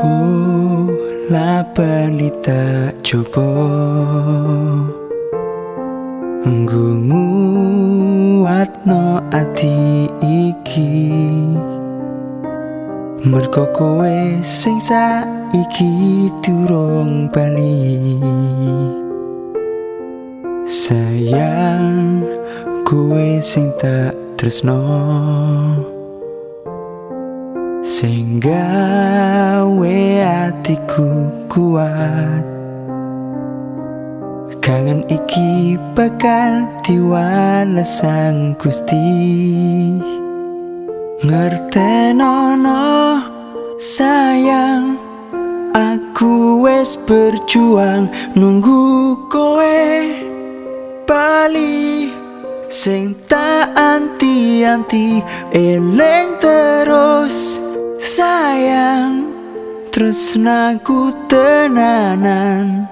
Bola balita coba Ngguatno ati iki. Mergo kowe sing saiki durung bali. Sayang kowe sing tak tresno Sing gawe atiku kuat. Kangen iki bakal diwales sang Gusti. Ngertenono sayang Aku wes berjuang nunggu kowe bali Sing tak anti-anti eleng terus sayang Tresnaku tenanan.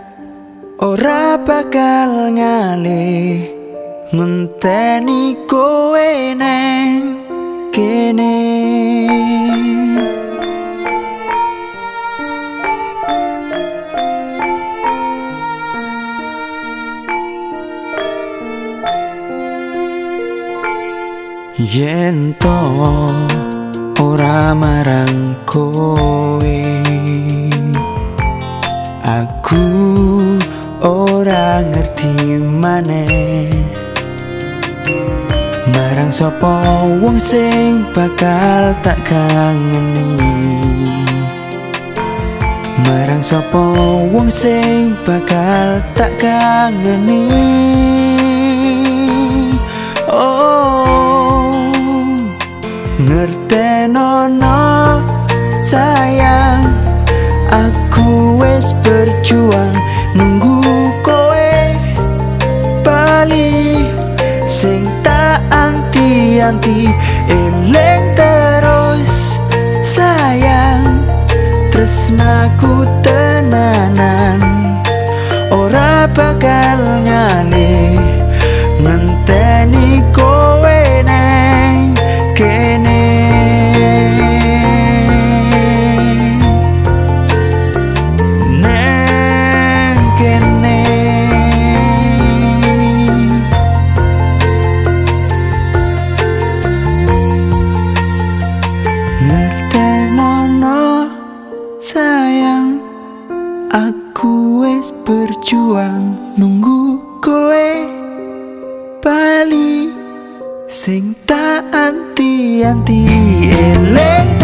Ora bakal ngale Ngenteni kowe neng kene. Yen to ora marang kowe. Aku ora ngerti maneh. Marang sapa wong sing bakal tak kangeni? Marang sapa wong sing bakal tak kangeni Aku wes berjuang nunggu kowe bali. Sing tak anti-anti eleng terus sayang. Tresnaku tenanan Ora bakal ngale sayang Aku wes berjuang. Nunggu kowe bali Sing tak anti-anti. Eleng